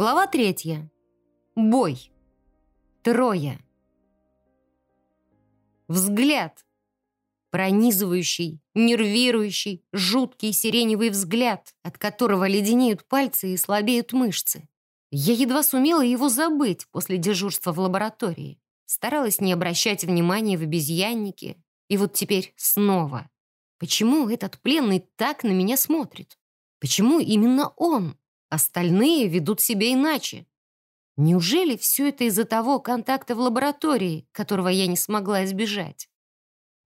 Глава третья. Бой. Трое. Взгляд. Пронизывающий, нервирующий, жуткий сиреневый взгляд, от которого леденеют пальцы и слабеют мышцы. Я едва сумела его забыть после дежурства в лаборатории. Старалась не обращать внимания в обезьяннике. И вот теперь снова. Почему этот пленный так на меня смотрит? Почему именно он? Остальные ведут себя иначе. Неужели все это из-за того контакта в лаборатории, которого я не смогла избежать?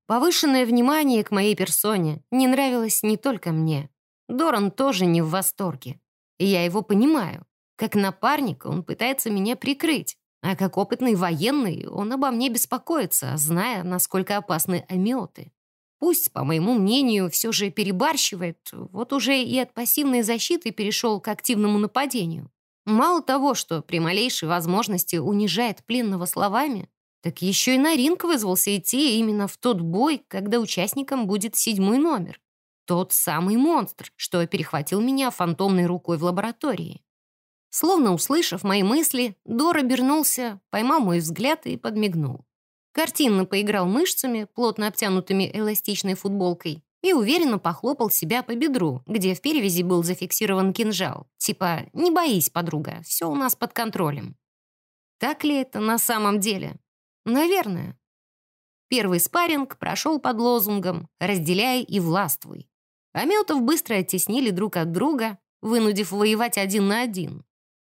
Повышенное внимание к моей персоне не нравилось не только мне. Доран тоже не в восторге. И я его понимаю. Как напарник он пытается меня прикрыть, а как опытный военный он обо мне беспокоится, зная, насколько опасны амиоты. Пусть, по моему мнению, все же перебарщивает, вот уже и от пассивной защиты перешел к активному нападению. Мало того, что при малейшей возможности унижает пленного словами, так еще и на ринг вызвался идти именно в тот бой, когда участником будет седьмой номер. Тот самый монстр, что перехватил меня фантомной рукой в лаборатории. Словно услышав мои мысли, Дор обернулся, поймал мой взгляд и подмигнул. Картинно поиграл мышцами, плотно обтянутыми эластичной футболкой, и уверенно похлопал себя по бедру, где в перевязи был зафиксирован кинжал. Типа «Не боись, подруга, все у нас под контролем». Так ли это на самом деле? Наверное. Первый спарринг прошел под лозунгом «Разделяй и властвуй». Аметов быстро оттеснили друг от друга, вынудив воевать один на один.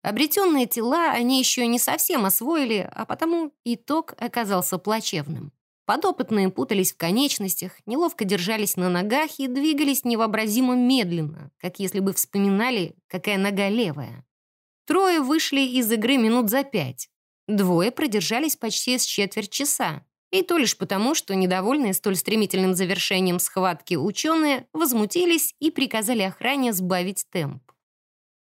Обретенные тела они еще не совсем освоили, а потому итог оказался плачевным. Подопытные путались в конечностях, неловко держались на ногах и двигались невообразимо медленно, как если бы вспоминали, какая нога левая. Трое вышли из игры минут за пять. Двое продержались почти с четверть часа. И то лишь потому, что недовольные столь стремительным завершением схватки ученые возмутились и приказали охране сбавить темп.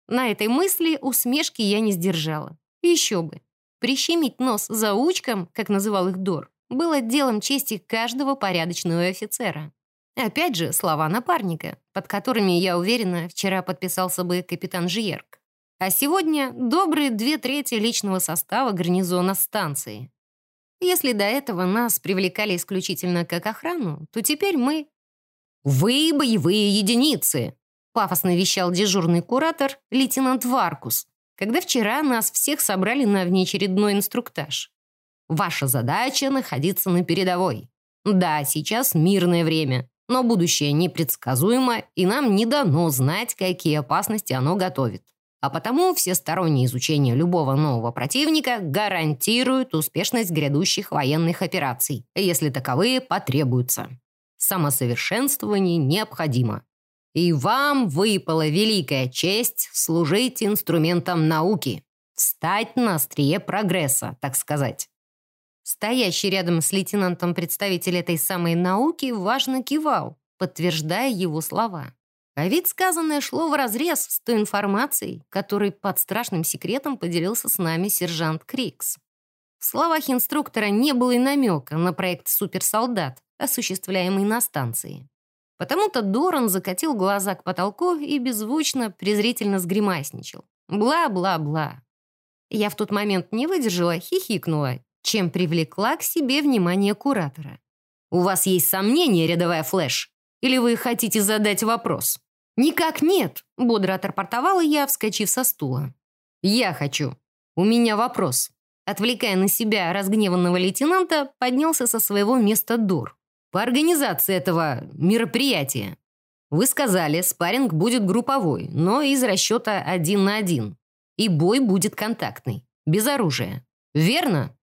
На этой мысли усмешки я не сдержала. Еще бы. Прищемить нос заучкам, как называл их Дор, было делом чести каждого порядочного офицера. Опять же, слова напарника, под которыми, я уверена, вчера подписался бы капитан Жиерк. А сегодня добрые две трети личного состава гарнизона станции. Если до этого нас привлекали исключительно как охрану, то теперь мы... «Вы боевые единицы!» Пафосно вещал дежурный куратор лейтенант Варкус, когда вчера нас всех собрали на внеочередной инструктаж. Ваша задача — находиться на передовой. Да, сейчас мирное время, но будущее непредсказуемо, и нам не дано знать, какие опасности оно готовит. А потому всестороннее изучение любого нового противника гарантирует успешность грядущих военных операций, если таковые потребуются. Самосовершенствование необходимо. И вам выпала великая честь служить инструментом науки, стать на острие прогресса, так сказать. Стоящий рядом с лейтенантом представитель этой самой науки важно кивал, подтверждая его слова. А ведь сказанное шло вразрез с той информацией, которой под страшным секретом поделился с нами сержант Крикс. В словах инструктора не было и намека на проект «Суперсолдат», осуществляемый на станции. Потому-то Доран закатил глаза к потолку и беззвучно, презрительно сгримасничал. Бла-бла-бла. Я в тот момент не выдержала, хихикнула, чем привлекла к себе внимание куратора. «У вас есть сомнения, рядовая Флэш? Или вы хотите задать вопрос?» «Никак нет», — бодро отрапортовала я, вскочив со стула. «Я хочу. У меня вопрос». Отвлекая на себя разгневанного лейтенанта, поднялся со своего места Дор по организации этого мероприятия. Вы сказали, спарринг будет групповой, но из расчета один на один. И бой будет контактный, без оружия. Верно?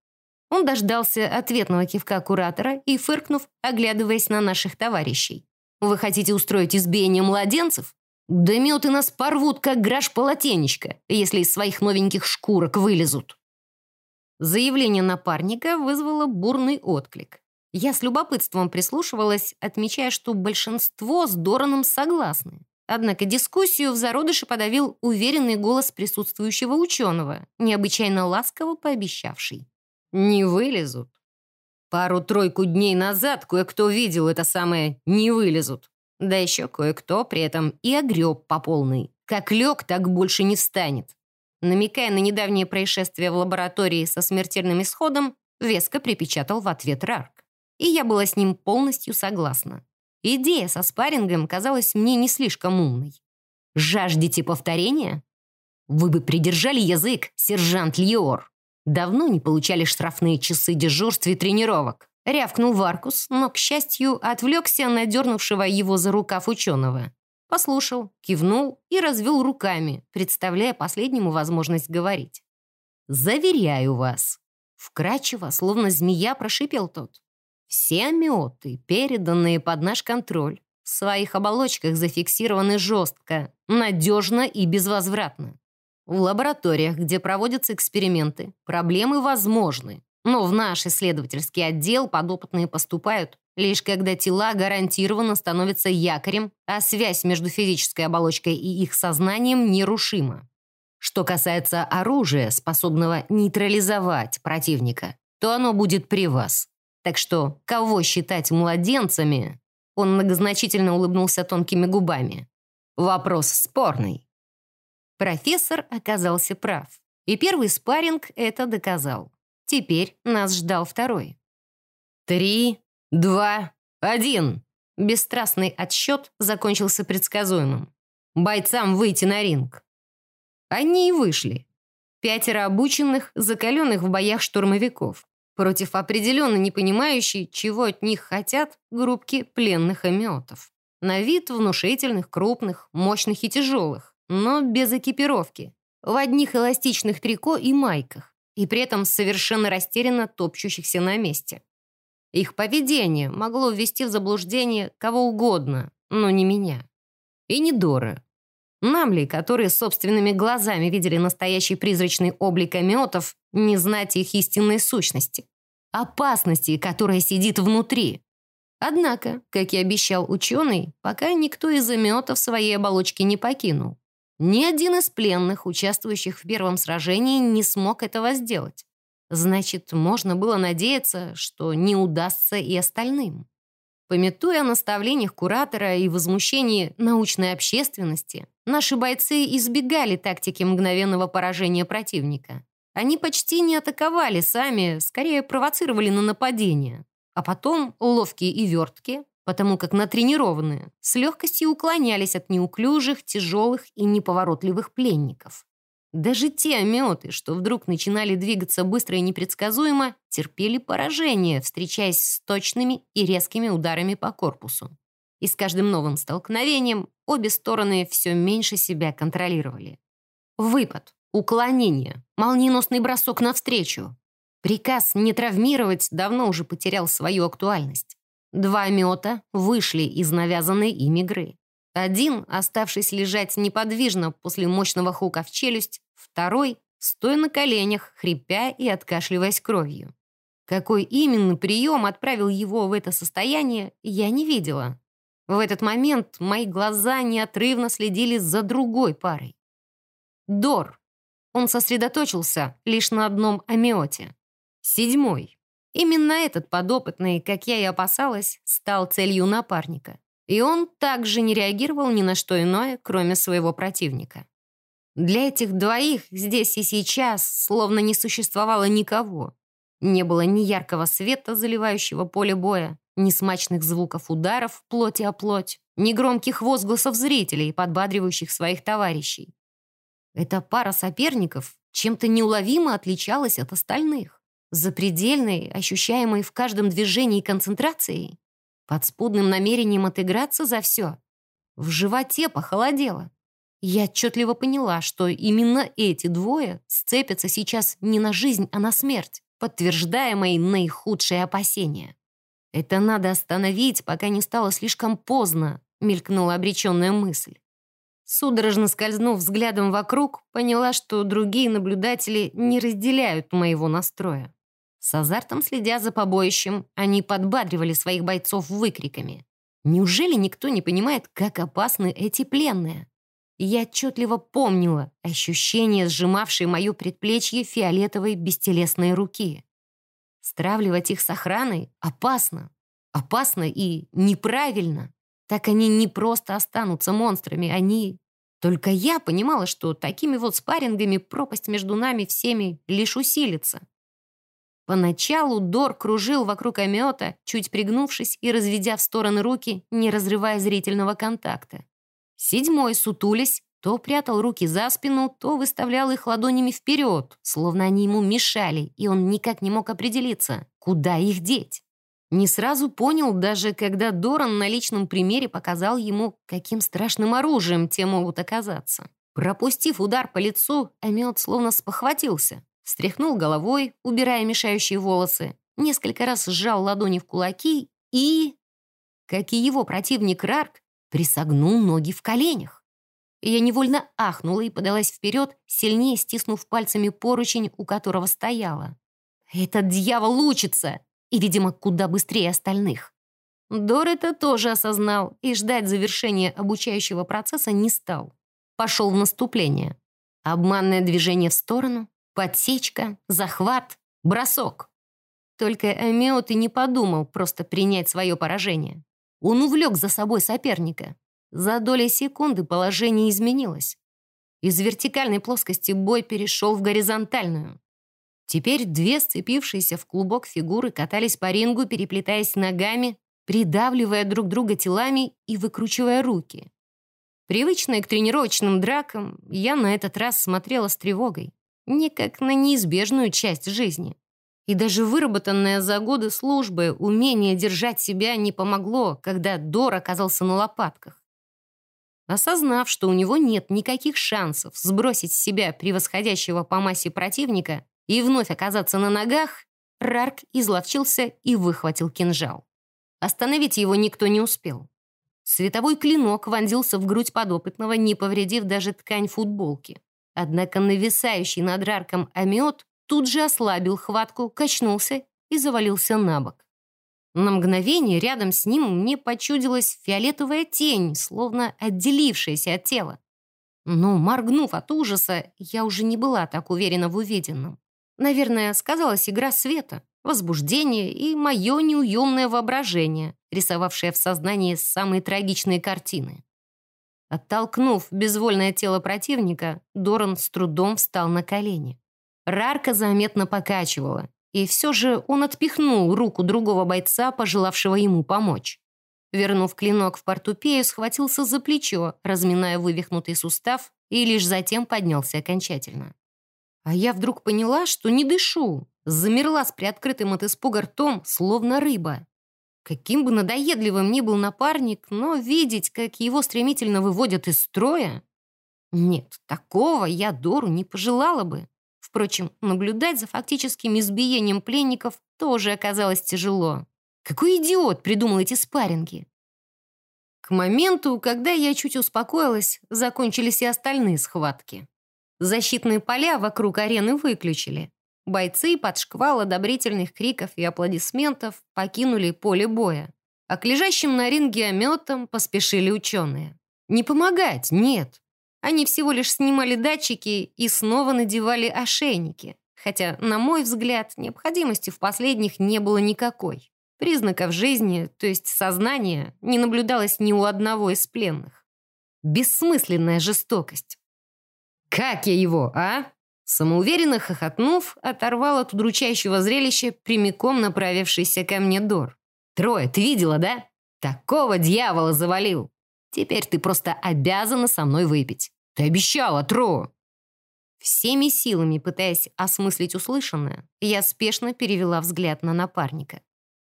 Он дождался ответного кивка куратора и, фыркнув, оглядываясь на наших товарищей. «Вы хотите устроить избиение младенцев? Да меты нас порвут, как граж-полотенечко, если из своих новеньких шкурок вылезут». Заявление напарника вызвало бурный отклик. Я с любопытством прислушивалась, отмечая, что большинство с Дораном согласны. Однако дискуссию в зародыше подавил уверенный голос присутствующего ученого, необычайно ласково пообещавший. «Не вылезут». Пару-тройку дней назад кое-кто видел это самое «не вылезут». Да еще кое-кто при этом и огреб по полной. Как лег, так больше не встанет. намекая на недавнее происшествие в лаборатории со смертельным исходом, веско припечатал в ответ Рарк. И я была с ним полностью согласна. Идея со спаррингом казалась мне не слишком умной. «Жаждете повторения?» «Вы бы придержали язык, сержант Льор!» Давно не получали штрафные часы дежурств и тренировок. Рявкнул Варкус, но, к счастью, отвлекся на дернувшего его за рукав ученого. Послушал, кивнул и развел руками, представляя последнему возможность говорить. «Заверяю вас». Вкрадчиво, словно змея, прошипел тот. «Все амиоты, переданные под наш контроль, в своих оболочках зафиксированы жестко, надежно и безвозвратно. В лабораториях, где проводятся эксперименты, проблемы возможны, но в наш исследовательский отдел подопытные поступают лишь когда тела гарантированно становятся якорем, а связь между физической оболочкой и их сознанием нерушима. Что касается оружия, способного нейтрализовать противника, то оно будет при вас. Так что кого считать младенцами? Он многозначительно улыбнулся тонкими губами. Вопрос спорный. Профессор оказался прав. И первый спарринг это доказал. Теперь нас ждал второй. «Три, два, один!» Бесстрастный отсчет закончился предсказуемым. «Бойцам выйти на ринг!» Они и вышли. Пятеро обученных, закаленных в боях штурмовиков, против определенно не понимающей, чего от них хотят, группки пленных амиотов. На вид внушительных, крупных, мощных и тяжелых, но без экипировки, в одних эластичных трико и майках и при этом совершенно растерянно топчущихся на месте. Их поведение могло ввести в заблуждение кого угодно, но не меня. И не Дора. Нам ли, которые собственными глазами видели настоящий призрачный облик амиотов, не знать их истинной сущности? Опасности, которая сидит внутри. Однако, как и обещал ученый, пока никто из амиотов своей оболочки не покинул. Ни один из пленных, участвующих в первом сражении, не смог этого сделать. Значит, можно было надеяться, что не удастся и остальным. Пометуя о наставлениях куратора и возмущении научной общественности, наши бойцы избегали тактики мгновенного поражения противника. Они почти не атаковали сами, скорее провоцировали на нападение. А потом, ловкие и верткие, потому как натренированные, с легкостью уклонялись от неуклюжих, тяжелых и неповоротливых пленников. Даже те ометы, что вдруг начинали двигаться быстро и непредсказуемо, терпели поражение, встречаясь с точными и резкими ударами по корпусу. И с каждым новым столкновением обе стороны все меньше себя контролировали. Выпад, уклонение, молниеносный бросок навстречу. Приказ не травмировать давно уже потерял свою актуальность. Два мета вышли из навязанной им игры. Один, оставшись лежать неподвижно после мощного хука в челюсть, второй, стоя на коленях, хрипя и откашливаясь кровью. Какой именно прием отправил его в это состояние, я не видела. В этот момент мои глаза неотрывно следили за другой парой. Дор. Он сосредоточился лишь на одном амиоте. Седьмой. Именно этот подопытный, как я и опасалась, стал целью напарника. И он также не реагировал ни на что иное, кроме своего противника. Для этих двоих здесь и сейчас словно не существовало никого. Не было ни яркого света, заливающего поле боя, ни смачных звуков ударов плоти о плоть, ни громких возгласов зрителей, подбадривающих своих товарищей. Эта пара соперников чем-то неуловимо отличалась от остальных запредельной, ощущаемой в каждом движении концентрацией, подспудным намерением отыграться за все. В животе похолодело. Я отчетливо поняла, что именно эти двое сцепятся сейчас не на жизнь, а на смерть, подтверждая мои наихудшие опасения. «Это надо остановить, пока не стало слишком поздно», мелькнула обреченная мысль. Судорожно скользнув взглядом вокруг, поняла, что другие наблюдатели не разделяют моего настроя. С азартом следя за побоищем, они подбадривали своих бойцов выкриками. Неужели никто не понимает, как опасны эти пленные? Я отчетливо помнила ощущение, сжимавшее мое предплечье фиолетовой бестелесной руки. Стравливать их с охраной опасно. Опасно и неправильно. Так они не просто останутся монстрами, они Только я понимала, что такими вот спаррингами пропасть между нами всеми лишь усилится. Поначалу Дор кружил вокруг омета, чуть пригнувшись и разведя в стороны руки, не разрывая зрительного контакта. Седьмой, сутулясь, то прятал руки за спину, то выставлял их ладонями вперед, словно они ему мешали, и он никак не мог определиться, куда их деть. Не сразу понял, даже когда Доран на личном примере показал ему, каким страшным оружием те могут оказаться. Пропустив удар по лицу, Амет словно спохватился. Встряхнул головой, убирая мешающие волосы, несколько раз сжал ладони в кулаки и... Как и его противник Рарк, присогнул ноги в коленях. Я невольно ахнула и подалась вперед, сильнее стиснув пальцами поручень, у которого стояла. «Этот дьявол учится!» И, видимо, куда быстрее остальных. Дор это тоже осознал и ждать завершения обучающего процесса не стал. Пошел в наступление. Обманное движение в сторону, подсечка, захват, бросок. Только Амиот и не подумал просто принять свое поражение. Он увлек за собой соперника. За доли секунды положение изменилось. Из вертикальной плоскости бой перешел в горизонтальную. Теперь две сцепившиеся в клубок фигуры катались по рингу, переплетаясь ногами, придавливая друг друга телами и выкручивая руки. Привычная к тренировочным дракам, я на этот раз смотрела с тревогой, не как на неизбежную часть жизни. И даже выработанное за годы службы умение держать себя не помогло, когда Дор оказался на лопатках. Осознав, что у него нет никаких шансов сбросить с себя превосходящего по массе противника и вновь оказаться на ногах, Рарк изловчился и выхватил кинжал. Остановить его никто не успел. Световой клинок вонзился в грудь подопытного, не повредив даже ткань футболки. Однако нависающий над Рарком амиот тут же ослабил хватку, качнулся и завалился на бок. На мгновение рядом с ним мне почудилась фиолетовая тень, словно отделившаяся от тела. Но, моргнув от ужаса, я уже не была так уверена в увиденном. Наверное, сказалась игра света, возбуждение и мое неуемное воображение, рисовавшее в сознании самые трагичные картины. Оттолкнув безвольное тело противника, Доран с трудом встал на колени. Рарка заметно покачивала, и все же он отпихнул руку другого бойца, пожелавшего ему помочь. Вернув клинок в портупею, схватился за плечо, разминая вывихнутый сустав, и лишь затем поднялся окончательно. А я вдруг поняла, что не дышу, замерла с приоткрытым от испуга ртом, словно рыба. Каким бы надоедливым ни был напарник, но видеть, как его стремительно выводят из строя... Нет, такого я Дору не пожелала бы. Впрочем, наблюдать за фактическим избиением пленников тоже оказалось тяжело. Какой идиот придумал эти спарринги? К моменту, когда я чуть успокоилась, закончились и остальные схватки. Защитные поля вокруг арены выключили. Бойцы под шквал одобрительных криков и аплодисментов покинули поле боя. А к лежащим на ринге ометам поспешили ученые. Не помогать, нет. Они всего лишь снимали датчики и снова надевали ошейники. Хотя, на мой взгляд, необходимости в последних не было никакой. Признаков жизни, то есть сознания, не наблюдалось ни у одного из пленных. Бессмысленная жестокость. «Как я его, а?» Самоуверенно хохотнув, оторвал от удручающего зрелища прямиком направившийся ко мне Дор. «Трое, ты видела, да? Такого дьявола завалил! Теперь ты просто обязана со мной выпить. Ты обещала, Тро!» Всеми силами, пытаясь осмыслить услышанное, я спешно перевела взгляд на напарника.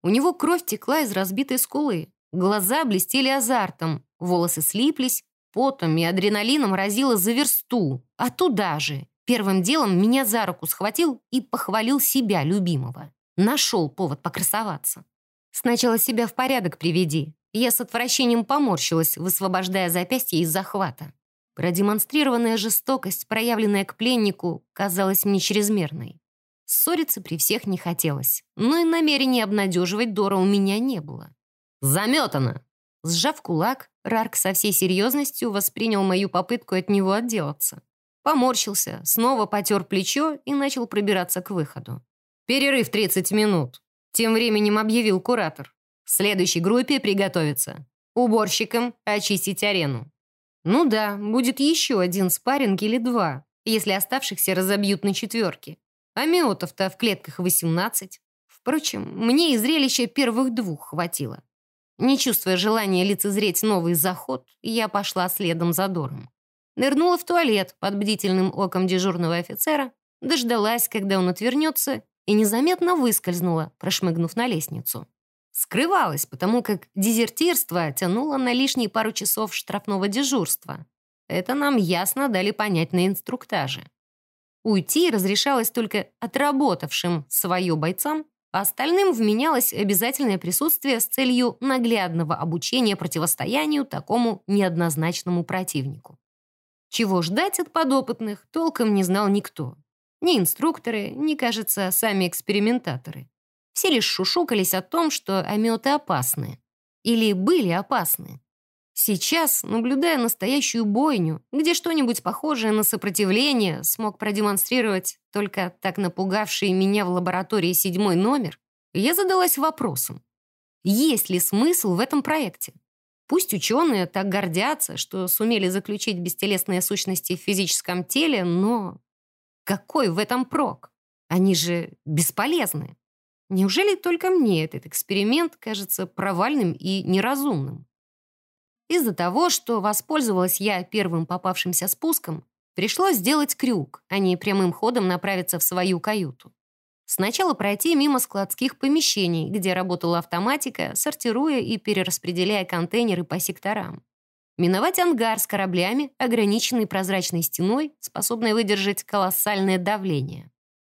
У него кровь текла из разбитой скулы, глаза блестели азартом, волосы слиплись, потом и адреналином разило за версту, а туда же. Первым делом меня за руку схватил и похвалил себя, любимого. Нашел повод покрасоваться. Сначала себя в порядок приведи, я с отвращением поморщилась, высвобождая запястье из захвата. Продемонстрированная жестокость, проявленная к пленнику, казалась мне чрезмерной. Ссориться при всех не хотелось, но и намерения обнадеживать Дора у меня не было. «Заметано!» Сжав кулак, Рарк со всей серьезностью воспринял мою попытку от него отделаться. Поморщился, снова потер плечо и начал пробираться к выходу. «Перерыв 30 минут», — тем временем объявил куратор. Следующей группе приготовиться. Уборщикам очистить арену. Ну да, будет еще один спарринг или два, если оставшихся разобьют на четверки. А миотов-то в клетках 18. Впрочем, мне и зрелища первых двух хватило. Не чувствуя желания лицезреть новый заход, я пошла следом за Дором. Нырнула в туалет под бдительным оком дежурного офицера, дождалась, когда он отвернется, и незаметно выскользнула, прошмыгнув на лестницу. Скрывалась, потому как дезертирство тянуло на лишние пару часов штрафного дежурства. Это нам ясно дали понять на инструктаже. Уйти разрешалось только отработавшим свое бойцам, а остальным вменялось обязательное присутствие с целью наглядного обучения противостоянию такому неоднозначному противнику. Чего ждать от подопытных, толком не знал никто. Ни инструкторы, ни, кажется, сами экспериментаторы. Все лишь шушукались о том, что ометы опасны. Или были опасны. Сейчас, наблюдая настоящую бойню, где что-нибудь похожее на сопротивление смог продемонстрировать только так напугавший меня в лаборатории седьмой номер, я задалась вопросом, есть ли смысл в этом проекте? Пусть ученые так гордятся, что сумели заключить бестелесные сущности в физическом теле, но какой в этом прок? Они же бесполезны. Неужели только мне этот эксперимент кажется провальным и неразумным? Из-за того, что воспользовалась я первым попавшимся спуском, пришлось сделать крюк, а не прямым ходом направиться в свою каюту. Сначала пройти мимо складских помещений, где работала автоматика, сортируя и перераспределяя контейнеры по секторам. Миновать ангар с кораблями, ограниченный прозрачной стеной, способной выдержать колоссальное давление.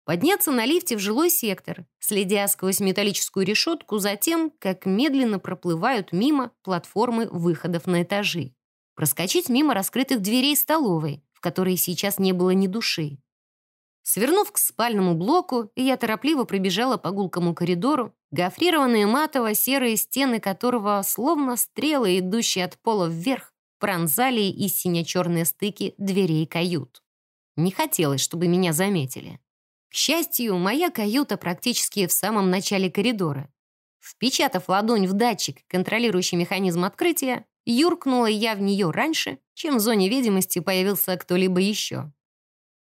Подняться на лифте в жилой сектор, следя сквозь металлическую решетку за тем, как медленно проплывают мимо платформы выходов на этажи. Проскочить мимо раскрытых дверей столовой, в которой сейчас не было ни души. Свернув к спальному блоку, я торопливо пробежала по гулкому коридору, гофрированные матово-серые стены которого, словно стрелы, идущие от пола вверх, пронзали и сине-черные стыки дверей кают. Не хотелось, чтобы меня заметили. К счастью, моя каюта практически в самом начале коридора. Впечатав ладонь в датчик, контролирующий механизм открытия, юркнула я в нее раньше, чем в зоне видимости появился кто-либо еще.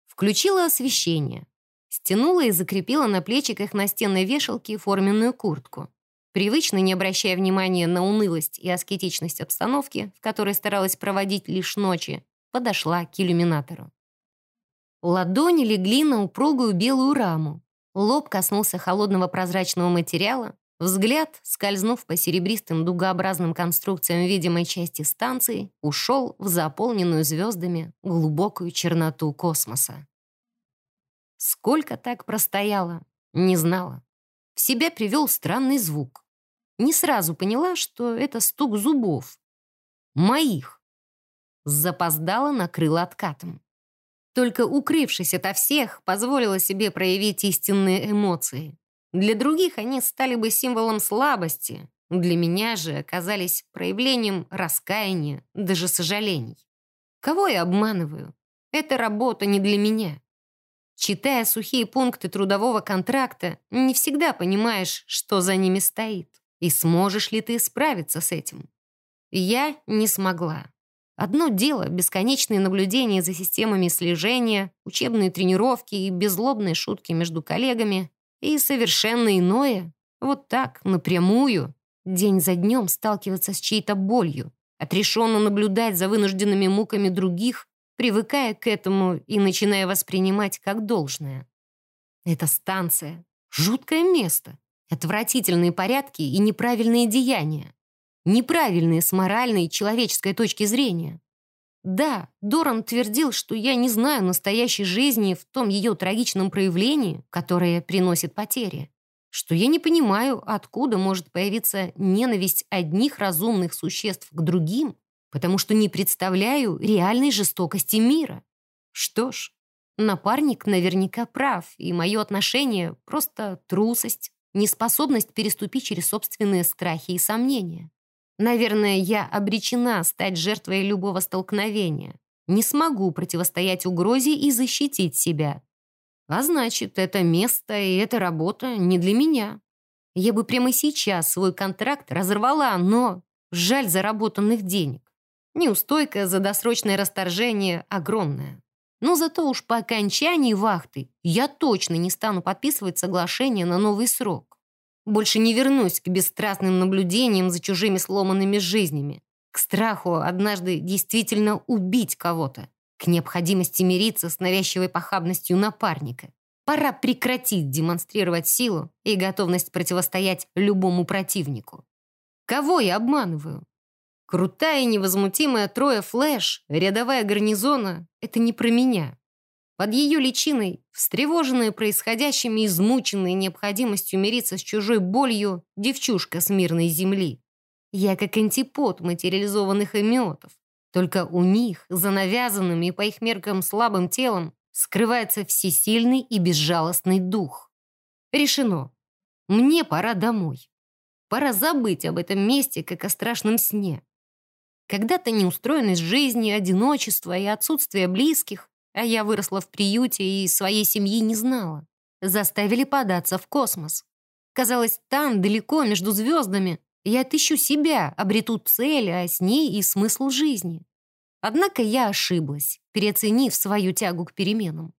Включила освещение. Стянула и закрепила на плечиках настенной вешалки форменную куртку. Привычно, не обращая внимания на унылость и аскетичность обстановки, в которой старалась проводить лишь ночи, подошла к иллюминатору. Ладони легли на упругую белую раму. Лоб коснулся холодного прозрачного материала. Взгляд, скользнув по серебристым дугообразным конструкциям видимой части станции, ушел в заполненную звездами глубокую черноту космоса. Сколько так простояла, не знала. В себя привел странный звук. Не сразу поняла, что это стук зубов. Моих. Запоздала накрыла откатом. Только укрывшись ото всех, позволила себе проявить истинные эмоции. Для других они стали бы символом слабости, для меня же оказались проявлением раскаяния, даже сожалений. Кого я обманываю? Эта работа не для меня. Читая сухие пункты трудового контракта, не всегда понимаешь, что за ними стоит, и сможешь ли ты справиться с этим. Я не смогла. Одно дело — бесконечные наблюдения за системами слежения, учебные тренировки и беззлобные шутки между коллегами. И совершенно иное — вот так, напрямую, день за днем сталкиваться с чьей-то болью, отрешенно наблюдать за вынужденными муками других, привыкая к этому и начиная воспринимать как должное. Это станция — жуткое место, отвратительные порядки и неправильные деяния неправильные с моральной и человеческой точки зрения. Да, Доран твердил, что я не знаю настоящей жизни в том ее трагичном проявлении, которое приносит потери, что я не понимаю, откуда может появиться ненависть одних разумных существ к другим, потому что не представляю реальной жестокости мира. Что ж, напарник наверняка прав, и мое отношение — просто трусость, неспособность переступить через собственные страхи и сомнения. Наверное, я обречена стать жертвой любого столкновения. Не смогу противостоять угрозе и защитить себя. А значит, это место и эта работа не для меня. Я бы прямо сейчас свой контракт разорвала, но жаль заработанных денег. Неустойка за досрочное расторжение огромная. Но зато уж по окончании вахты я точно не стану подписывать соглашение на новый срок. Больше не вернусь к бесстрастным наблюдениям за чужими сломанными жизнями, к страху однажды действительно убить кого-то, к необходимости мириться с навязчивой похабностью напарника. Пора прекратить демонстрировать силу и готовность противостоять любому противнику. Кого я обманываю? Крутая и невозмутимая Троя Флэш, рядовая гарнизона — это не про меня. Под ее личиной, встревоженная происходящим и необходимостью мириться с чужой болью, девчушка с мирной земли. Я как антипод материализованных эмиотов. Только у них, за навязанным и по их меркам слабым телом, скрывается всесильный и безжалостный дух. Решено. Мне пора домой. Пора забыть об этом месте, как о страшном сне. Когда-то неустроенность жизни, одиночество и отсутствие близких, а я выросла в приюте и своей семьи не знала, заставили податься в космос. Казалось, там, далеко, между звездами, я отыщу себя, обрету цель, а с ней и смысл жизни. Однако я ошиблась, переоценив свою тягу к переменам.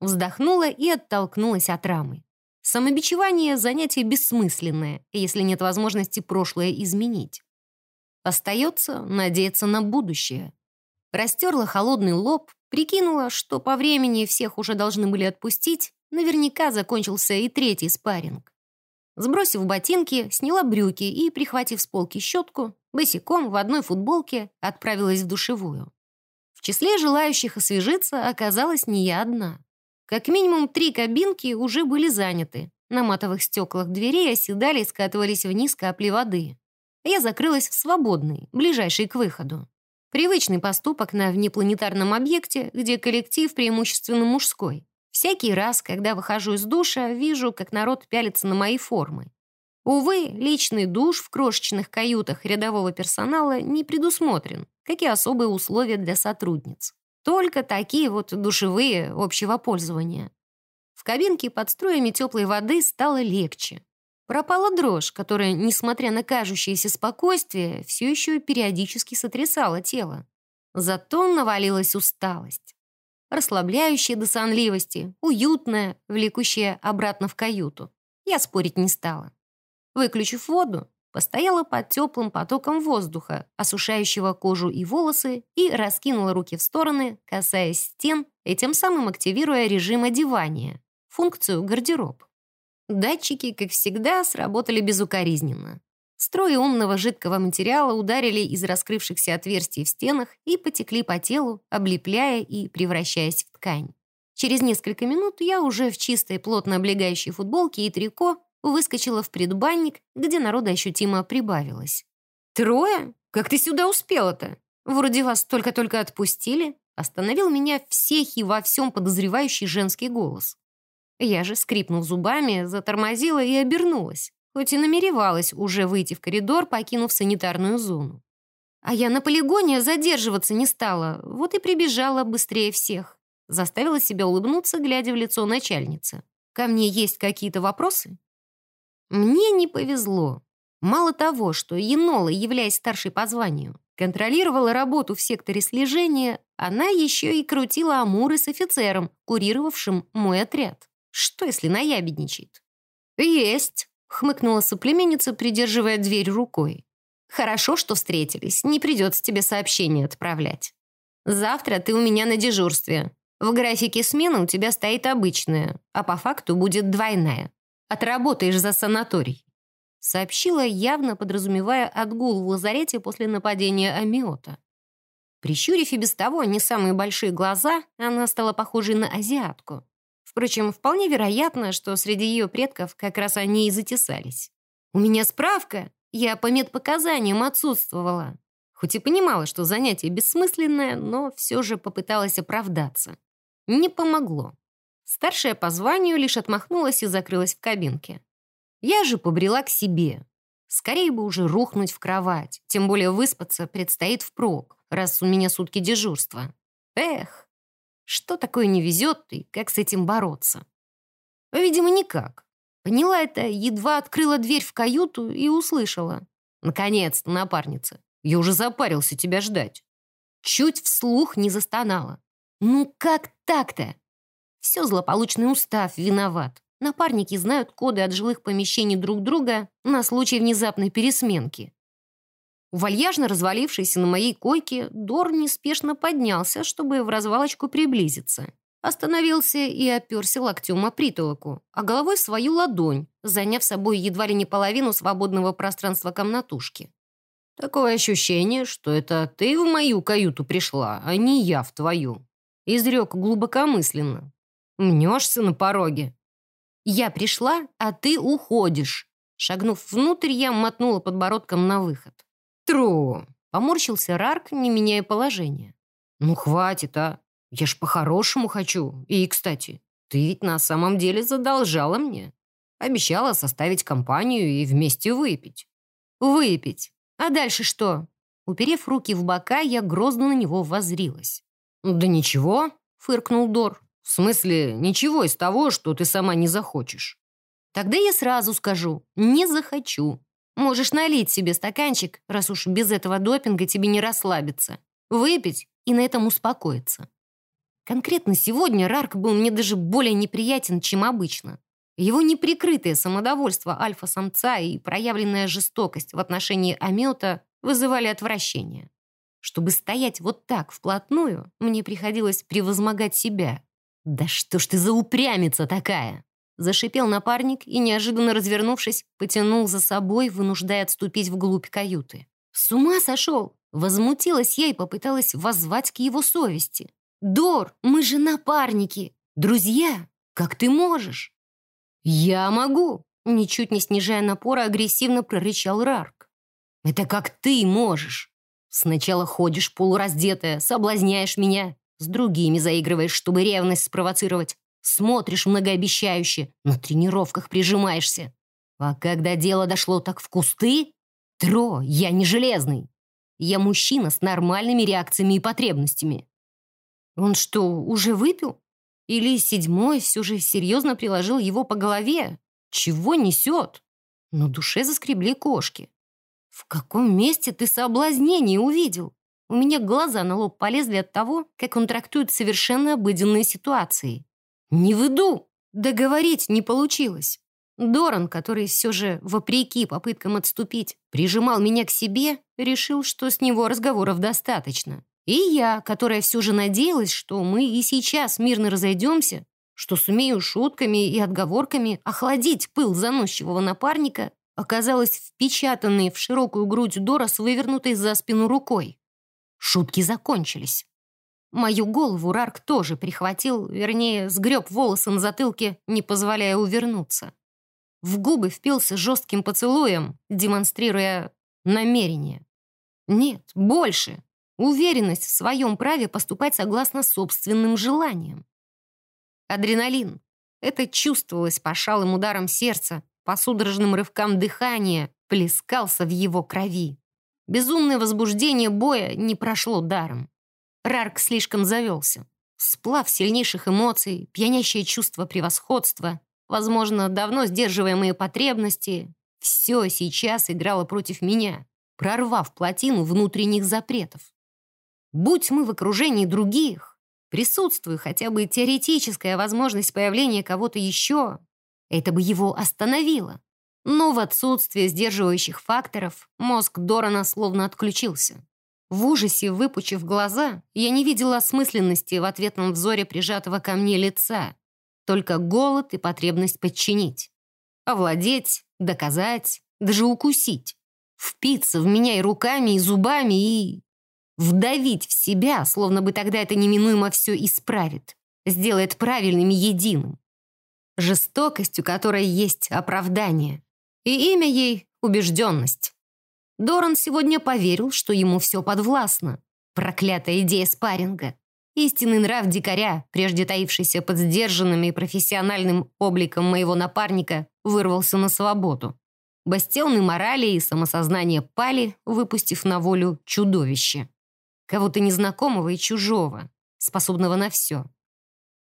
Вздохнула и оттолкнулась от рамы. Самобичевание — занятие бессмысленное, если нет возможности прошлое изменить. Остается надеяться на будущее. Растерла холодный лоб, прикинула, что по времени всех уже должны были отпустить, наверняка закончился и третий спарринг. Сбросив ботинки, сняла брюки и, прихватив с полки щетку, босиком в одной футболке отправилась в душевую. В числе желающих освежиться оказалась не я одна. Как минимум три кабинки уже были заняты. На матовых стеклах дверей оседали и скатывались вниз капли воды я закрылась в свободный, ближайший к выходу. Привычный поступок на внепланетарном объекте, где коллектив преимущественно мужской. Всякий раз, когда выхожу из душа, вижу, как народ пялится на мои формы. Увы, личный душ в крошечных каютах рядового персонала не предусмотрен, как и особые условия для сотрудниц. Только такие вот душевые общего пользования. В кабинке под струями теплой воды стало легче. Пропала дрожь, которая, несмотря на кажущееся спокойствие, все еще периодически сотрясала тело. Зато навалилась усталость. Расслабляющая до сонливости, уютная, влекущая обратно в каюту. Я спорить не стала. Выключив воду, постояла под теплым потоком воздуха, осушающего кожу и волосы, и раскинула руки в стороны, касаясь стен и тем самым активируя режим одевания, функцию гардероб. Датчики, как всегда, сработали безукоризненно. Строи умного жидкого материала ударили из раскрывшихся отверстий в стенах и потекли по телу, облепляя и превращаясь в ткань. Через несколько минут я уже в чистой, плотно облегающей футболке и трико выскочила в предбанник, где народа ощутимо прибавилось. «Трое? Как ты сюда успела-то? Вроде вас только-только отпустили?» Остановил меня всех и во всем подозревающий женский голос. Я же, скрипнув зубами, затормозила и обернулась, хоть и намеревалась уже выйти в коридор, покинув санитарную зону. А я на полигоне задерживаться не стала, вот и прибежала быстрее всех. Заставила себя улыбнуться, глядя в лицо начальницы. «Ко мне есть какие-то вопросы?» Мне не повезло. Мало того, что Енола, являясь старшей по званию, контролировала работу в секторе слежения, она еще и крутила амуры с офицером, курировавшим мой отряд. Что, если наябедничает? «Есть», — хмыкнула соплеменница, придерживая дверь рукой. «Хорошо, что встретились. Не придется тебе сообщение отправлять. Завтра ты у меня на дежурстве. В графике смены у тебя стоит обычная, а по факту будет двойная. Отработаешь за санаторий». Сообщила, явно подразумевая отгул в лазарете после нападения амиота. Прищурив и без того не самые большие глаза, она стала похожей на азиатку. Впрочем, вполне вероятно, что среди ее предков как раз они и затесались. «У меня справка. Я по медпоказаниям отсутствовала». Хоть и понимала, что занятие бессмысленное, но все же попыталась оправдаться. Не помогло. Старшая по званию лишь отмахнулась и закрылась в кабинке. Я же побрела к себе. Скорее бы уже рухнуть в кровать, тем более выспаться предстоит впрок, раз у меня сутки дежурства. Эх, что такое не везет и как с этим бороться? Видимо, никак. Поняла это, едва открыла дверь в каюту и услышала. Наконец-то, напарница. Я уже запарился тебя ждать». Чуть вслух не застонала. «Ну как так-то?» Все злополучный устав виноват. Напарники знают коды от жилых помещений друг друга на случай внезапной пересменки. Вальяжно развалившийся на моей койке, Дор неспешно поднялся, чтобы в развалочку приблизиться. Остановился и оперся локтем о притолоку, а головой свою ладонь, заняв собой едва ли не половину свободного пространства комнатушки. Такое ощущение, что это ты в мою каюту пришла, а не я в твою. Изрек глубокомысленно. Мнешься на пороге. Я пришла, а ты уходишь. Шагнув внутрь, я мотнула подбородком на выход. Тру. Поморщился Рарк, не меняя положения. Ну, хватит, а. Я ж по-хорошему хочу. И, кстати, ты ведь на самом деле задолжала мне. Обещала составить компанию и вместе выпить. Выпить. А дальше что? Уперев руки в бока, я грозно на него возрилась. «Да ничего», — фыркнул Дор. «В смысле, ничего из того, что ты сама не захочешь». «Тогда я сразу скажу, не захочу. Можешь налить себе стаканчик, раз уж без этого допинга тебе не расслабиться. Выпить и на этом успокоиться. Конкретно сегодня Рарк был мне даже более неприятен, чем обычно. Его неприкрытое самодовольство альфа-самца и проявленная жестокость в отношении Амиота вызывали отвращение. Чтобы стоять вот так вплотную, мне приходилось превозмогать себя. «Да что ж ты за упрямица такая!» Зашипел напарник и, неожиданно развернувшись, потянул за собой, вынуждая отступить вглубь каюты. «С ума сошел!» Возмутилась я и попыталась воззвать к его совести. «Дор, мы же напарники! Друзья! Как ты можешь?» «Я могу!» Ничуть не снижая напора, агрессивно прорычал Рарк. «Это как ты можешь! Сначала ходишь полураздетая, соблазняешь меня, с другими заигрываешь, чтобы ревность спровоцировать, смотришь многообещающе, на тренировках прижимаешься. А когда дело дошло так в кусты, Тро, я не железный. Я мужчина с нормальными реакциями и потребностями. Он что, уже выпил? Или седьмой все же серьезно приложил его по голове? Чего несет? На душе заскребли кошки. В каком месте ты соблазнение увидел? У меня глаза на лоб полезли от того, как он трактует совершенно обыденные ситуации. Не выду! Договорить не получилось. Доран, который все же, вопреки попыткам отступить, прижимал меня к себе, решил, что с него разговоров достаточно. И я, которая все же надеялась, что мы и сейчас мирно разойдемся, что сумею шутками и отговорками охладить пыл заносчивого напарника, оказалась впечатанной в широкую грудь Дора с вывернутой за спину рукой. Шутки закончились. Мою голову Рарк тоже прихватил, вернее, сгреб волосы на затылке, не позволяя увернуться. В губы впился жестким поцелуем, демонстрируя намерение. Нет, больше уверенность в своем праве поступать согласно собственным желаниям. Адреналин. Это чувствовалось по шалым ударам сердца, по судорожным рывкам дыхания, плескался в его крови. Безумное возбуждение боя не прошло даром. Рарк слишком завелся. Сплав сильнейших эмоций, пьянящее чувство превосходства, возможно, давно сдерживаемые потребности, все сейчас играло против меня, прорвав плотину внутренних запретов. Будь мы в окружении других, присутствуя хотя бы теоретическая возможность появления кого-то еще, это бы его остановило. Но в отсутствие сдерживающих факторов мозг Дорана словно отключился. В ужасе, выпучив глаза, я не видела осмысленности в ответном взоре прижатого ко мне лица, только голод и потребность подчинить. Овладеть, доказать, даже укусить. Впиться в меня и руками, и зубами, и вдавить в себя, словно бы тогда это неминуемо все исправит, сделает правильным единым. Жестокость, у которой есть оправдание. И имя ей — убежденность. Доран сегодня поверил, что ему все подвластно. Проклятая идея спарринга. Истинный нрав дикаря, прежде таившийся под сдержанным и профессиональным обликом моего напарника, вырвался на свободу. Бастионы морали и самосознания пали, выпустив на волю чудовище. Кого-то незнакомого и чужого, способного на все.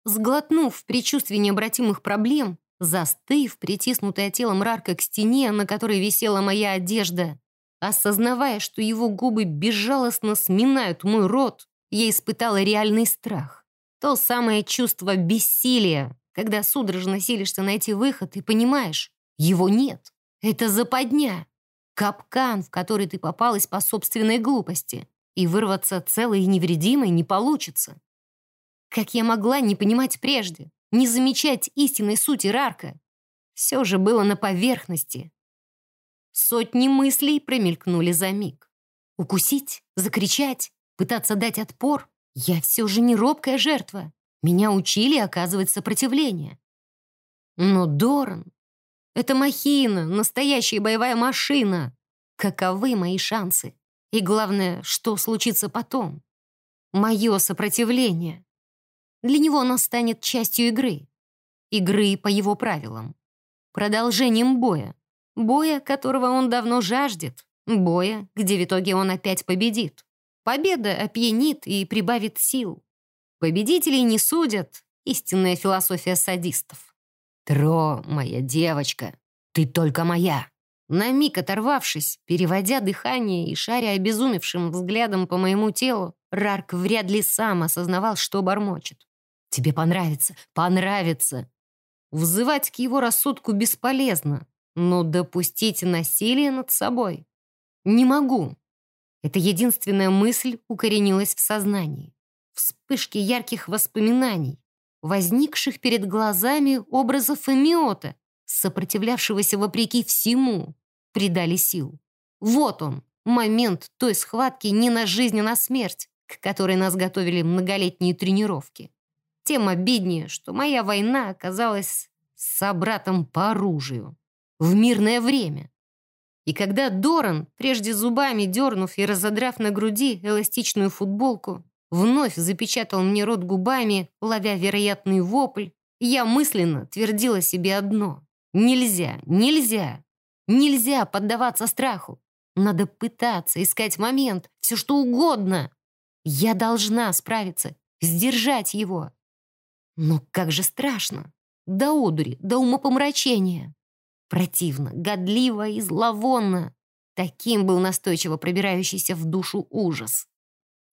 Сглотнув в предчувствии необратимых проблем, застыв, притиснутая телом Рарка к стене, на которой висела моя одежда, Осознавая, что его губы безжалостно сминают мой рот, я испытала реальный страх. То самое чувство бессилия, когда судорожно силишься найти выход и понимаешь, его нет. Это западня. Капкан, в который ты попалась по собственной глупости. И вырваться целой и невредимой не получится. Как я могла не понимать прежде, не замечать истинной сути Рарка? Все же было на поверхности. Сотни мыслей промелькнули за миг. Укусить, закричать, пытаться дать отпор. Я все же не робкая жертва. Меня учили оказывать сопротивление. Но Доран — это махина, настоящая боевая машина. Каковы мои шансы? И главное, что случится потом? Мое сопротивление. Для него оно станет частью игры. Игры по его правилам. Продолжением боя. Боя, которого он давно жаждет. Боя, где в итоге он опять победит. Победа опьянит и прибавит сил. Победителей не судят. Истинная философия садистов. «Тро, моя девочка, ты только моя!» На миг оторвавшись, переводя дыхание и шаря обезумевшим взглядом по моему телу, Рарк вряд ли сам осознавал, что бормочет. «Тебе понравится, понравится!» Взывать к его рассудку бесполезно, но допустить насилие над собой не могу. Эта единственная мысль укоренилась в сознании. Вспышки ярких воспоминаний, возникших перед глазами образов Эмиота, сопротивлявшегося вопреки всему, придали сил. Вот он, момент той схватки не на жизнь, а на смерть, к которой нас готовили многолетние тренировки. Тем обиднее, что моя война оказалась с собратом по оружию в мирное время. И когда Доран, прежде зубами дернув и разодрав на груди эластичную футболку, вновь запечатал мне рот губами, ловя вероятный вопль, я мысленно твердила себе одно. Нельзя, нельзя, нельзя поддаваться страху. Надо пытаться, искать момент, все что угодно. Я должна справиться, сдержать его. Но как же страшно. До одури, до умопомрачения. Противно, годливо и зловонно. Таким был настойчиво пробирающийся в душу ужас.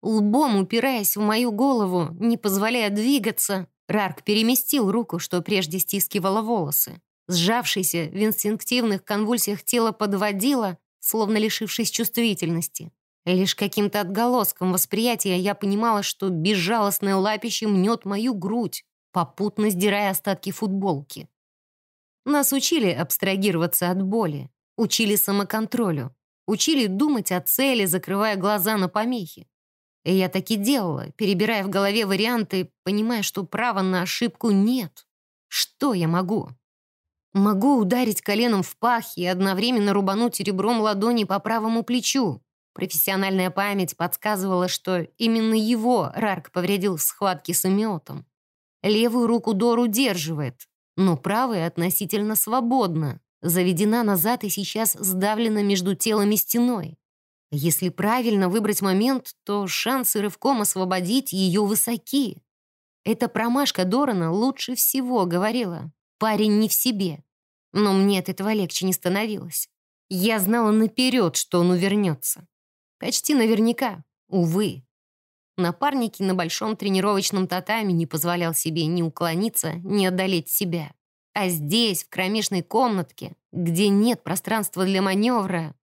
Лбом упираясь в мою голову, не позволяя двигаться, Рарк переместил руку, что прежде стискивала волосы. Сжавшийся в инстинктивных конвульсиях тело подводило, словно лишившись чувствительности. Лишь каким-то отголоском восприятия я понимала, что безжалостное лапище мнет мою грудь, попутно сдирая остатки футболки. Нас учили абстрагироваться от боли, учили самоконтролю, учили думать о цели, закрывая глаза на помехи. И я так и делала, перебирая в голове варианты, понимая, что права на ошибку нет. Что я могу? Могу ударить коленом в пах и одновременно рубануть ребром ладони по правому плечу. Профессиональная память подсказывала, что именно его Рарк повредил в схватке с Эмиотом. Левую руку Дор удерживает, но правая относительно свободна, заведена назад и сейчас сдавлена между телом и стеной. Если правильно выбрать момент, то шансы рывком освободить ее высоки. Эта промашка Дорана лучше всего говорила. Парень не в себе. Но мне от этого легче не становилось. Я знала наперед, что он увернется. Почти наверняка. Увы. Напарники на большом тренировочном татами не позволял себе ни уклониться, ни одолеть себя. А здесь, в кромешной комнатке, где нет пространства для маневра,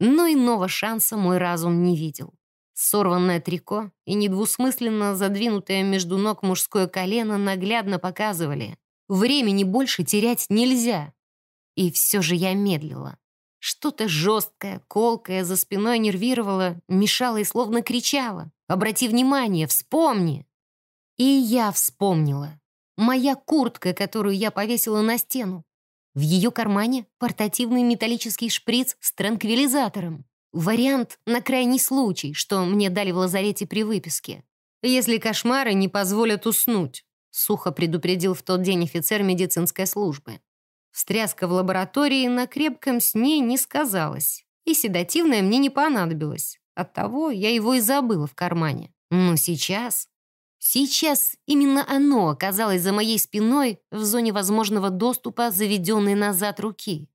но иного шанса мой разум не видел. Сорванное трико и недвусмысленно задвинутое между ног мужское колено наглядно показывали. Времени больше терять нельзя. И все же я медлила. Что-то жесткое, колкое за спиной нервировало, мешало и словно кричало. «Обрати внимание, вспомни!» И я вспомнила. Моя куртка, которую я повесила на стену. В ее кармане портативный металлический шприц с транквилизатором. Вариант на крайний случай, что мне дали в лазарете при выписке. Если кошмары не позволят уснуть, сухо предупредил в тот день офицер медицинской службы. Встряска в лаборатории на крепком сне не сказалась, и седативное мне не понадобилось. Оттого я его и забыла в кармане. Но сейчас... Сейчас именно оно оказалось за моей спиной в зоне возможного доступа заведенной назад руки.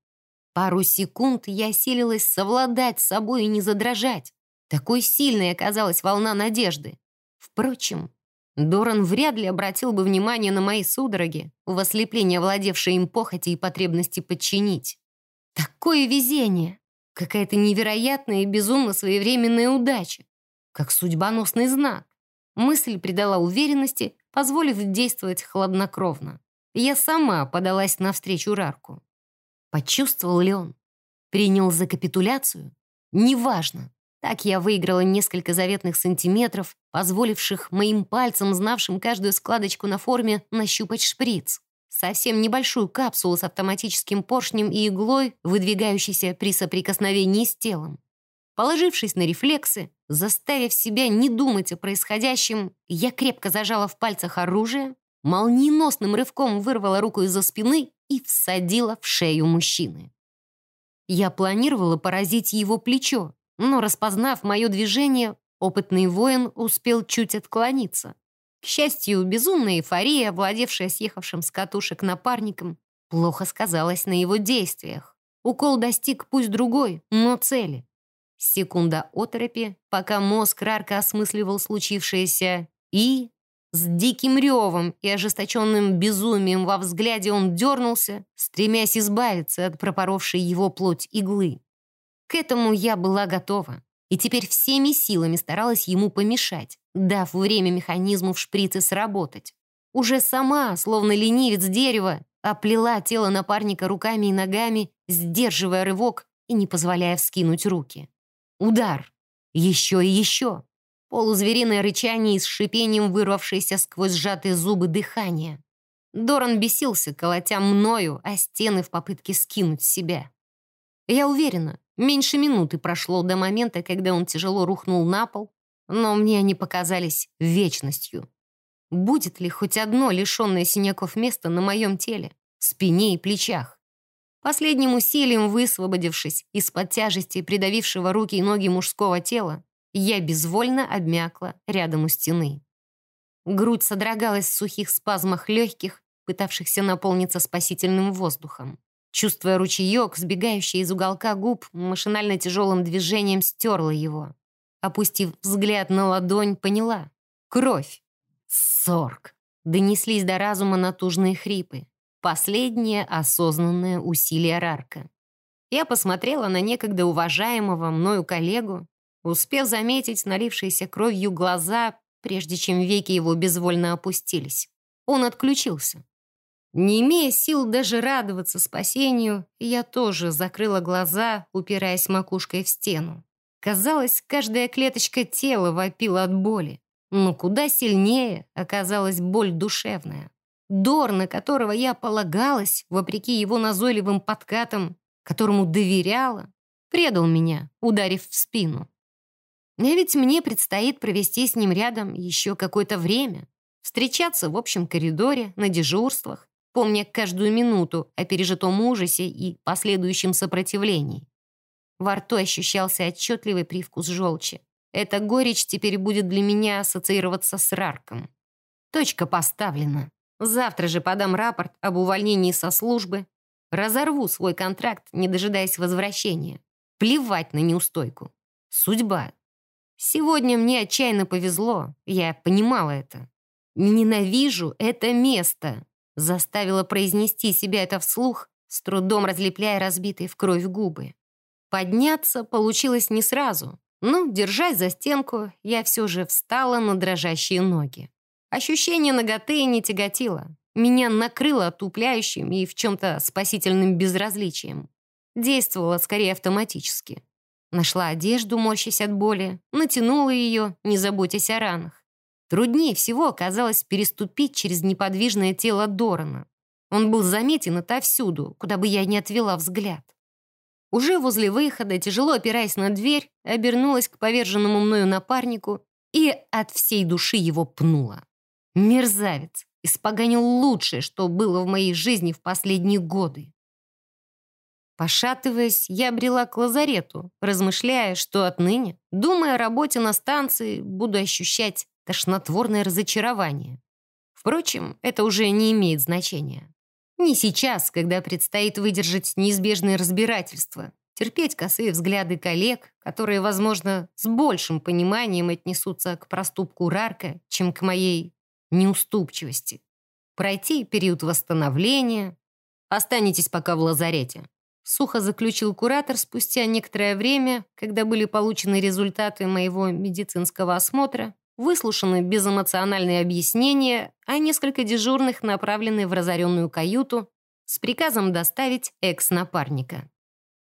Пару секунд я силилась совладать с собой и не задрожать. Такой сильной оказалась волна надежды. Впрочем, Доран вряд ли обратил бы внимание на мои судороги, в ослепление владевшей им похоти и потребности подчинить. Такое везение! Какая-то невероятная и безумно своевременная удача. Как судьбоносный знак. Мысль придала уверенности, позволив действовать хладнокровно. Я сама подалась навстречу Рарку. Почувствовал ли он? Принял за капитуляцию? Неважно. Так я выиграла несколько заветных сантиметров, позволивших моим пальцам, знавшим каждую складочку на форме, нащупать шприц. Совсем небольшую капсулу с автоматическим поршнем и иглой, выдвигающейся при соприкосновении с телом. Положившись на рефлексы, заставив себя не думать о происходящем, я крепко зажала в пальцах оружие, молниеносным рывком вырвала руку из-за спины и всадила в шею мужчины. Я планировала поразить его плечо, но, распознав мое движение, опытный воин успел чуть отклониться. К счастью, безумная эйфория, овладевшая съехавшим с катушек напарником, плохо сказалась на его действиях. Укол достиг пусть другой, но цели. Секунда оторопи, пока мозг Рарка осмысливал случившееся, и... С диким ревом и ожесточенным безумием во взгляде он дернулся, стремясь избавиться от пропоровшей его плоть иглы. К этому я была готова, и теперь всеми силами старалась ему помешать, дав время механизму в шприце сработать. Уже сама, словно ленивец дерева, оплела тело напарника руками и ногами, сдерживая рывок и не позволяя вскинуть руки. Удар. Еще и еще. Полузвериное рычание и с шипением вырвавшееся сквозь сжатые зубы дыхание. Доран бесился, колотя мною, о стены в попытке скинуть себя. Я уверена, Меньше минуты прошло до момента, когда он тяжело рухнул на пол, но мне они показались вечностью. Будет ли хоть одно лишенное синяков место на моем теле, спине и плечах? Последним усилием высвободившись из-под тяжести придавившего руки и ноги мужского тела, я безвольно обмякла рядом у стены. Грудь содрогалась в сухих спазмах легких, пытавшихся наполниться спасительным воздухом. Чувствуя ручеек, сбегающий из уголка губ, машинально тяжелым движением стерла его. Опустив взгляд на ладонь, поняла. Кровь. Сорг. Донеслись до разума натужные хрипы. Последнее осознанное усилие Рарка. Я посмотрела на некогда уважаемого мною коллегу, успев заметить налившиеся кровью глаза, прежде чем веки его безвольно опустились. Он отключился. Не имея сил даже радоваться спасению, я тоже закрыла глаза, упираясь макушкой в стену. Казалось, каждая клеточка тела вопила от боли. Но куда сильнее оказалась боль душевная. Дор, на которого я полагалась, вопреки его назойливым подкатам, которому доверяла, предал меня, ударив в спину. И ведь мне предстоит провести с ним рядом еще какое-то время, встречаться в общем коридоре, на дежурствах, помня каждую минуту о пережитом ужасе и последующем сопротивлении. Во рту ощущался отчетливый привкус желчи. Эта горечь теперь будет для меня ассоциироваться с рарком. Точка поставлена. Завтра же подам рапорт об увольнении со службы. Разорву свой контракт, не дожидаясь возвращения. Плевать на неустойку. Судьба. Сегодня мне отчаянно повезло, я понимала это. Ненавижу это место. Заставила произнести себя это вслух, с трудом разлепляя разбитые в кровь губы. Подняться получилось не сразу. но, держась за стенку, я все же встала на дрожащие ноги. Ощущение ноготы не тяготило. Меня накрыло отупляющим и в чем-то спасительным безразличием. Действовала скорее автоматически. Нашла одежду, морщась от боли, натянула ее, не заботясь о ранах. Труднее всего оказалось переступить через неподвижное тело Дорана. Он был заметен отовсюду, куда бы я ни отвела взгляд. Уже возле выхода, тяжело опираясь на дверь, обернулась к поверженному мною напарнику и от всей души его пнула. Мерзавец! Испоганил лучшее, что было в моей жизни в последние годы. Пошатываясь, я брела к лазарету, размышляя, что отныне, думая о работе на станции, буду ощущать тошнотворное разочарование. Впрочем, это уже не имеет значения. Не сейчас, когда предстоит выдержать неизбежное разбирательство, терпеть косые взгляды коллег, которые, возможно, с большим пониманием отнесутся к проступку Рарка, чем к моей неуступчивости. Пройти период восстановления. Останетесь пока в лазарете. Сухо заключил куратор спустя некоторое время, когда были получены результаты моего медицинского осмотра, выслушаны безэмоциональные объяснения, а несколько дежурных направлены в разоренную каюту с приказом доставить экс-напарника.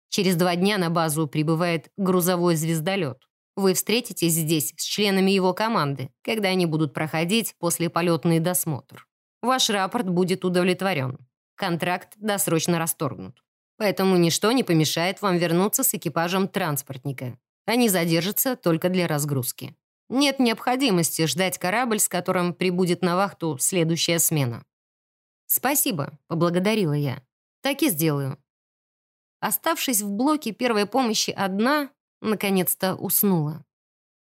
Через два дня на базу прибывает грузовой звездолет. Вы встретитесь здесь с членами его команды, когда они будут проходить послеполетный досмотр. Ваш рапорт будет удовлетворен. Контракт досрочно расторгнут. Поэтому ничто не помешает вам вернуться с экипажем транспортника. Они задержатся только для разгрузки. Нет необходимости ждать корабль, с которым прибудет на вахту следующая смена. «Спасибо», — поблагодарила я. «Так и сделаю». Оставшись в блоке первой помощи одна, наконец-то уснула.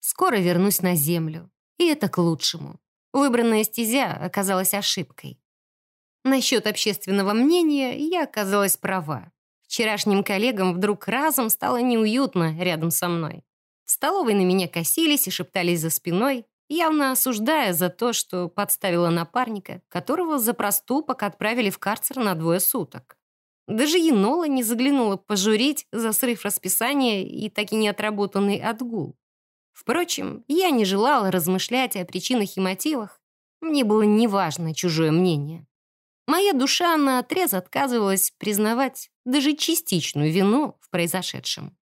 Скоро вернусь на Землю. И это к лучшему. Выбранная стезя оказалась ошибкой. Насчет общественного мнения я оказалась права. Вчерашним коллегам вдруг разом стало неуютно рядом со мной. В столовой на меня косились и шептались за спиной, явно осуждая за то, что подставила напарника, которого за проступок отправили в карцер на двое суток. Даже Енола не заглянула пожурить за срыв расписания и таки не отработанный отгул. Впрочем, я не желала размышлять о причинах и мотивах. Мне было неважно чужое мнение. Моя душа наотрез отказывалась признавать даже частичную вину в произошедшем.